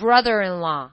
brother-in-law.